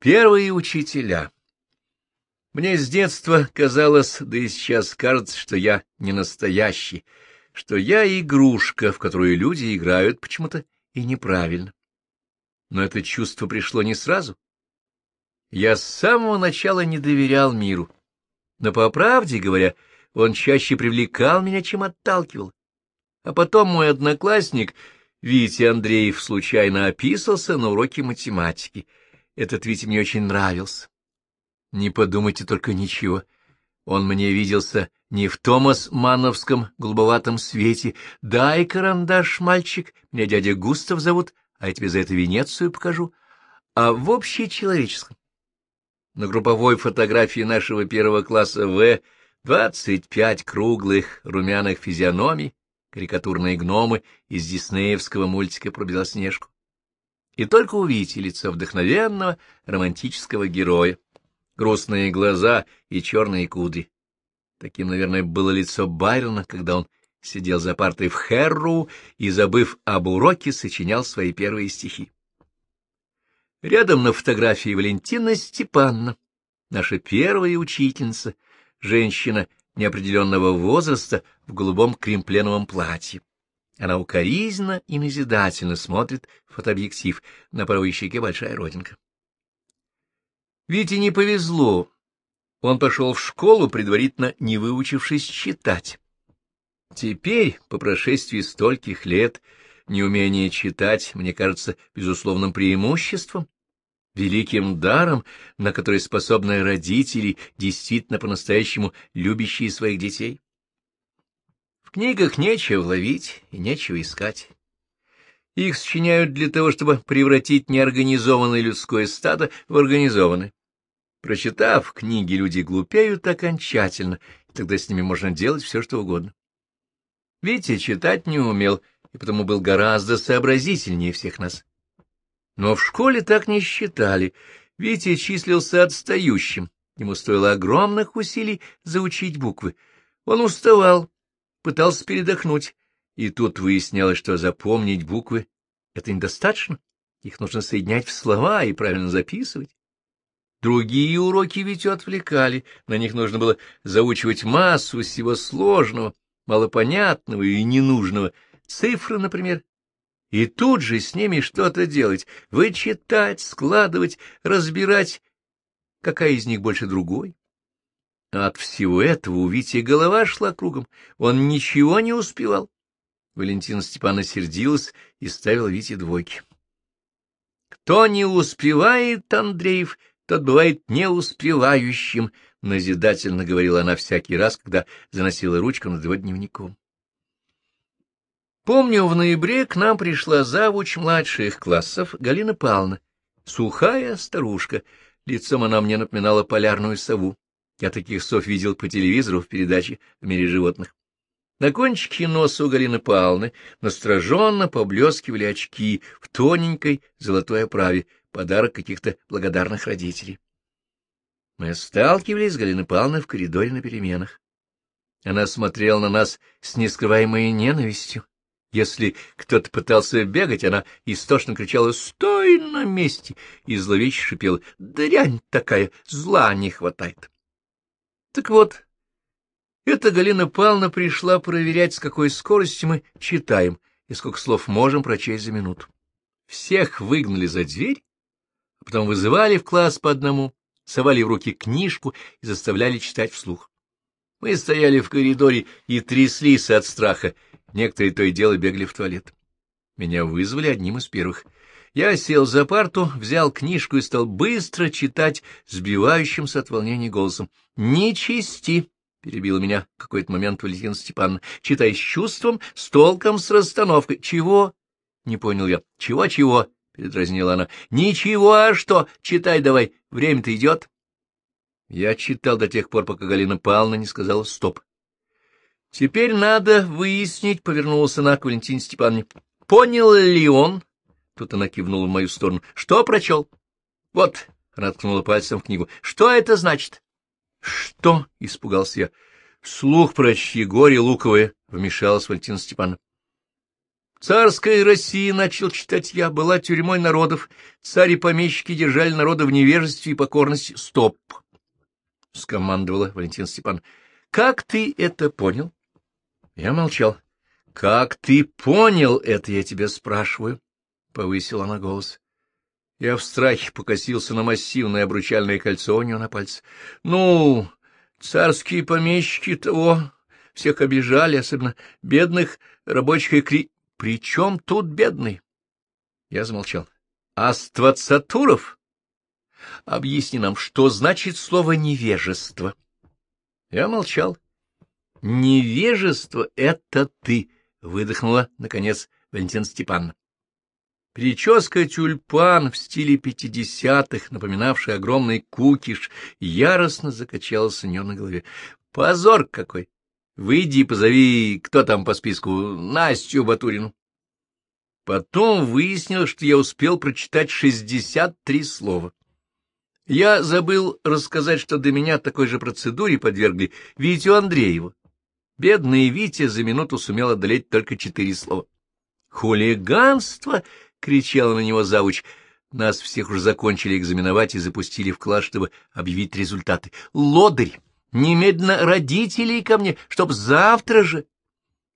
Первые учителя. Мне с детства казалось, да и сейчас кажется, что я не настоящий, что я игрушка, в которую люди играют почему-то и неправильно. Но это чувство пришло не сразу. Я с самого начала не доверял миру, но, по правде говоря, он чаще привлекал меня, чем отталкивал. А потом мой одноклассник Витя Андреев случайно описался на уроке математики. Этот Витя мне очень нравился. Не подумайте только ничего. Он мне виделся не в Томас Мановском голубоватом свете. Дай карандаш, мальчик, меня дядя Густав зовут, а я тебе за это Венецию покажу. А в общечеловеческом. На групповой фотографии нашего первого класса В двадцать пять круглых румяных физиономий, карикатурные гномы из диснеевского мультика про Белоснежку. И только увидите лицо вдохновенного романтического героя, грустные глаза и черные кудри. Таким, наверное, было лицо Байрона, когда он сидел за партой в Херру и, забыв об уроке, сочинял свои первые стихи. Рядом на фотографии Валентина Степановна, наша первая учительница, женщина неопределенного возраста в голубом кремпленовом платье. Она укоризненно и назидательно смотрит в фотообъектив, на правой щеке большая родинка. Вите не повезло. Он пошел в школу, предварительно не выучившись читать. Теперь, по прошествии стольких лет, неумение читать, мне кажется, безусловным преимуществом, великим даром, на который способны родители, действительно по-настоящему любящие своих детей. В книгах нечего ловить и нечего искать. Их сочиняют для того, чтобы превратить неорганизованное людское стадо в организованное. Прочитав книги, люди глупеют окончательно, и тогда с ними можно делать все, что угодно. Витя читать не умел, и потому был гораздо сообразительнее всех нас. Но в школе так не считали. Витя числился отстающим. Ему стоило огромных усилий заучить буквы. Он уставал, пытался передохнуть. И тут выяснялось, что запомнить буквы — это недостаточно. Их нужно соединять в слова и правильно записывать. Другие уроки Витю отвлекали, на них нужно было заучивать массу всего сложного, малопонятного и ненужного. Цифры, например, и тут же с ними что-то делать, вычитать, складывать, разбирать, какая из них больше другой. От всего этого у Вити голова шла кругом, он ничего не успевал. Валентина Степановна сердилась и ставила Вите двойки. «Кто не успевает, Андреев, тот бывает неуспевающим», — назидательно говорила она всякий раз, когда заносила ручку над его дневником. Помню, в ноябре к нам пришла завуч младших классов Галина Павловна, сухая старушка. Лицом она мне напоминала полярную сову. Я таких сов видел по телевизору в передаче «В мире животных». На кончике носа у Галины Павловны настороженно поблескивали очки в тоненькой золотой оправе, подарок каких-то благодарных родителей. Мы сталкивались с Галиной Павловной в коридоре на переменах. Она смотрела на нас с нескрываемой ненавистью. Если кто-то пытался бегать, она истошно кричала «Стой на месте!» и зловеще шипела «Дрянь такая, зла не хватает!» Так вот, эта Галина Павловна пришла проверять, с какой скоростью мы читаем и сколько слов можем прочесть за минуту. Всех выгнали за дверь, а потом вызывали в класс по одному, совали в руки книжку и заставляли читать вслух. Мы стояли в коридоре и тряслись от страха, Некоторые то и дело бегали в туалет. Меня вызвали одним из первых. Я сел за парту, взял книжку и стал быстро читать сбивающимся от волнения голосом. — Не чисти! — перебил меня в какой-то момент Валентина Степановна. — Читай с чувством, с толком, с расстановкой. — Чего? — не понял я. «Чего, — Чего-чего? — передразнила она. — Ничего, а что? Читай давай, время-то идет. Я читал до тех пор, пока Галина Павловна не сказала «стоп». — Теперь надо выяснить, — повернулась она к Валентине Степановне. — Понял ли он? Тут она кивнула в мою сторону. — Что прочел? — Вот, — она ткнула пальцем в книгу. — Что это значит? — Что? — испугался я. — Слух прочти, горе луковое, — вмешалась Валентина Степановна. Царская Россия, начал читать я, была тюрьмой народов, цари помещики держали народа в невежестве и покорности. Стоп! — скомандовала Валентин Степан. — Как ты это понял? Я молчал. — Как ты понял это, я тебя спрашиваю? — повысила она голос. Я в страхе покосился на массивное обручальное кольцо у нее на пальце. — Ну, царские помещики того всех обижали, особенно бедных рабочих и кри... При чем тут бедный? Я замолчал. Аствацатуров? Объясни нам, что значит слово «невежество». Я молчал. «Невежество — это ты», — выдохнула, наконец, Валентина Степановна. Прическа тюльпан в стиле пятидесятых, напоминавшая огромный кукиш, яростно закачалась у нее на голове. Позор какой! Выйди и позови, кто там по списку, Настю Батурину. Потом выяснил, что я успел прочитать шестьдесят три слова. Я забыл рассказать, что до меня такой же процедуре подвергли Витю Андреева. Бедный Витя за минуту сумел одолеть только четыре слова. «Хулиганство!» — кричала на него завуч. Нас всех уже закончили экзаменовать и запустили в класс, чтобы объявить результаты. «Лодырь!» Немедленно родителей ко мне, чтоб завтра же.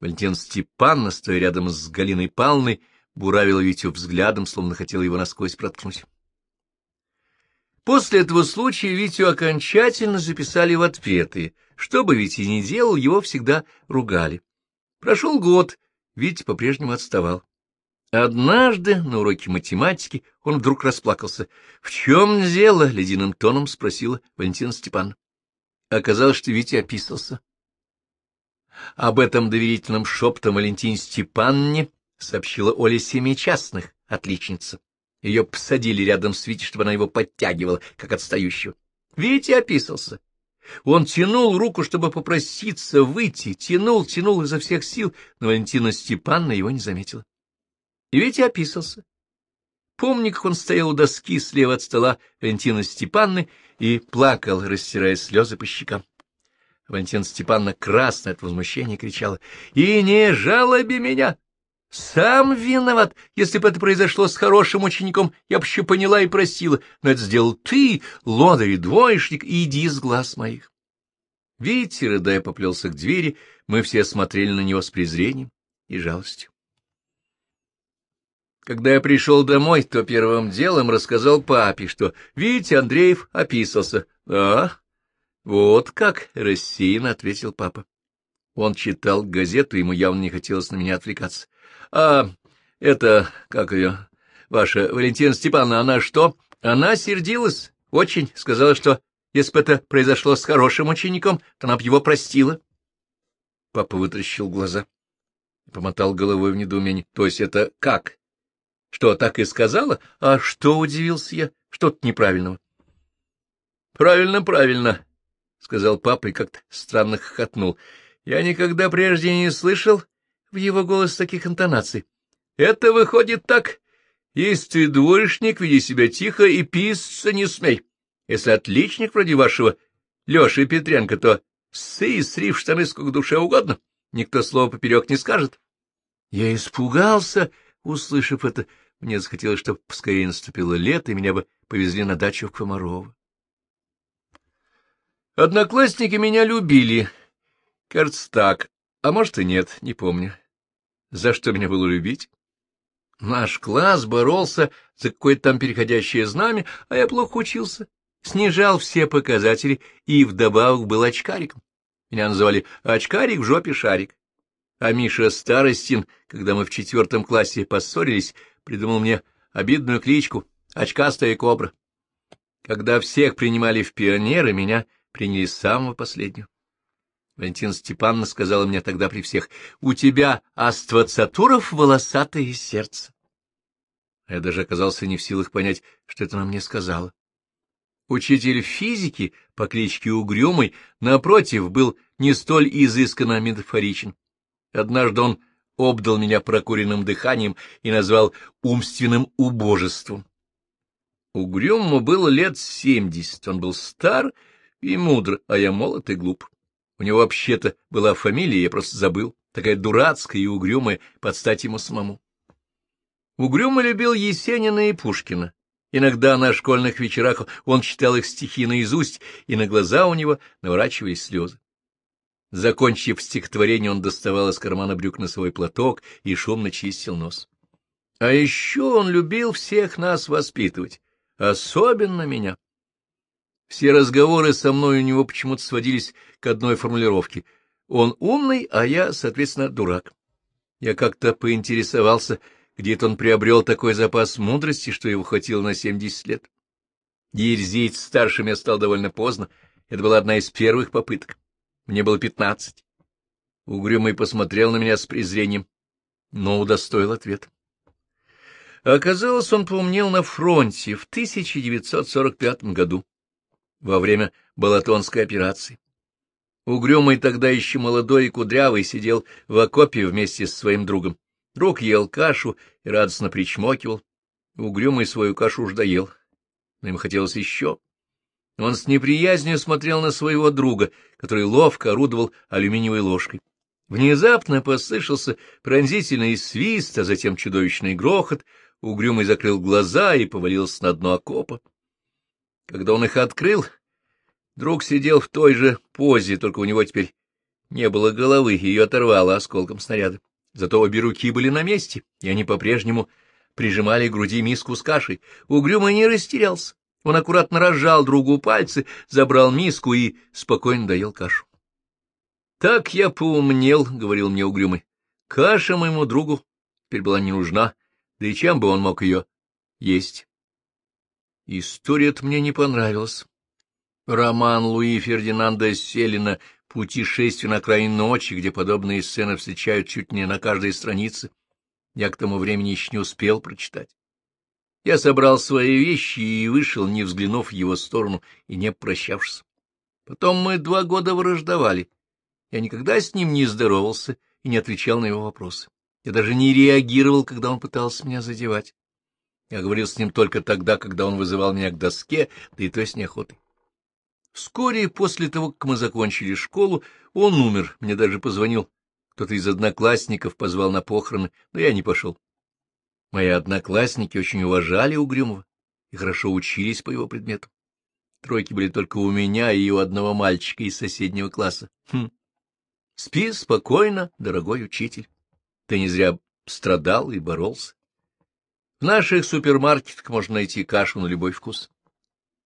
Валентин Степановна, стоя рядом с Галиной Павловной, буравила Витю взглядом, словно хотела его насквозь проткнуть. После этого случая Витю окончательно записали в ответы. Что бы Витя ни делал, его всегда ругали. Прошел год, Витя по-прежнему отставал. Однажды на уроке математики он вдруг расплакался. — В чем дело? — ледяным тоном спросила Валентина Степановна. Оказалось, что Витя описался. Об этом доверительном шептом Валентине Степанне сообщила Оля Семичастных, отличница. Ее посадили рядом с Витей, чтобы она его подтягивала, как отстающего. Витя описался. Он тянул руку, чтобы попроситься выйти, тянул, тянул изо всех сил, но Валентина Степановна его не заметила. И Витя описался. Помню, как он стоял у доски слева от стола Валентины Степанны и плакал, растирая слезы по щекам. Валентина Степановна красная от возмущения кричала. — И не жалоби меня! Сам виноват! Если бы это произошло с хорошим учеником, я бы еще поняла и просила. Но это сделал ты, лодырь двоечник, иди из глаз моих. Витя, рыдая, поплелся к двери, мы все смотрели на него с презрением и жалостью. Когда я пришел домой, то первым делом рассказал папе, что Витя Андреев описался. — Да, вот как, — рассеянно ответил папа. Он читал газету, ему явно не хотелось на меня отвлекаться. — А это, как ее, ваша Валентина Степановна, она что? Она сердилась очень, сказала, что если бы это произошло с хорошим учеником, то она бы его простила. Папа вытращил глаза и помотал головой в недоумении. — То есть это как? Что, так и сказала? А что, удивился я, что-то неправильного. Правильно, правильно, — сказал папа и как-то странно хохотнул. Я никогда прежде не слышал в его голос таких интонаций. Это выходит так. Если ты двоечник, веди себя тихо и писаться не смей. Если отличник вроде вашего Леши Петренко, то ссы и сри в штаны сколько душе угодно. Никто слова поперек не скажет. Я испугался, услышав это. Мне захотелось, чтобы поскорее наступило лето, и меня бы повезли на дачу в Комарово. Одноклассники меня любили. Кажется, так. А может и нет, не помню. За что меня было любить? Наш класс боролся за какое-то там переходящее знамя, а я плохо учился. Снижал все показатели и вдобавок был очкариком. Меня называли «очкарик в жопе шарик». А Миша Старостин, когда мы в четвертом классе поссорились, придумал мне обидную кличку «Очкастая кобра». Когда всех принимали в пионеры, меня приняли самого последнего. Валентина Степановна сказала мне тогда при всех, «У тебя аствацатуров волосатое сердце». Я даже оказался не в силах понять, что это она мне сказала. Учитель физики по кличке Угрюмый, напротив, был не столь изысканно метафоричен. Однажды он обдал меня прокуренным дыханием и назвал умственным убожеством. Угрюмому было лет семьдесят, он был стар и мудр, а я молод и глуп. У него вообще-то была фамилия, я просто забыл. такая дурацкая и угрюмая, под стать ему самому. Угрюмо любил Есенина и Пушкина. Иногда на школьных вечерах он читал их стихи наизусть, и на глаза у него наворачивались слезы. Закончив стихотворение, он доставал из кармана брюк носовой платок и шумно чистил нос. А еще он любил всех нас воспитывать, особенно меня. Все разговоры со мной у него почему-то сводились к одной формулировке. Он умный, а я, соответственно, дурак. Я как-то поинтересовался, где-то он приобрел такой запас мудрости, что его хватило на семьдесят лет. Дерзить старшим я стал довольно поздно. Это была одна из первых попыток. Мне было пятнадцать. Угрюмый посмотрел на меня с презрением, но удостоил ответ. Оказалось, он поумнел на фронте в 1945 году во время Балатонской операции. Угрюмый тогда еще молодой и кудрявый сидел в окопе вместе с своим другом. Друг ел кашу и радостно причмокивал. Угрюмый свою кашу уж доел, но им хотелось еще. Он с неприязнью смотрел на своего друга, который ловко орудовал алюминиевой ложкой. Внезапно послышался пронзительный свист, а затем чудовищный грохот. Угрюмый закрыл глаза и повалился на дно окопа. Когда он их открыл, друг сидел в той же позе, только у него теперь не было головы, ее оторвало осколком снаряда. Зато обе руки были на месте, и они по-прежнему прижимали к груди миску с кашей. Угрюмый не растерялся. Он аккуратно разжал другу пальцы, забрал миску и спокойно доел кашу. — Так я поумнел, — говорил мне Угрюмый. — Каша моему другу теперь была не нужна, да и чем бы он мог ее есть? История-то мне не понравилась. Роман Луи Фердинанда Селина «Путешествие на край ночи», где подобные сцены встречают чуть не на каждой странице, я к тому времени еще не успел прочитать. Я собрал свои вещи и вышел, не взглянув в его сторону и не прощавшись. Потом мы два года враждовали. Я никогда с ним не здоровался и не отвечал на его вопросы. Я даже не реагировал, когда он пытался меня задевать. Я говорил с ним только тогда, когда он вызывал меня к доске, да и то с неохотой. Вскоре после того, как мы закончили школу, он умер, мне даже позвонил. Кто-то из одноклассников позвал на похороны, но я не пошел. Мои одноклассники очень уважали Угрюмова и хорошо учились по его предмету. Тройки были только у меня и у одного мальчика из соседнего класса. Хм. Спи спокойно, дорогой учитель. Ты не зря страдал и боролся. В наших супермаркетах можно найти кашу на любой вкус.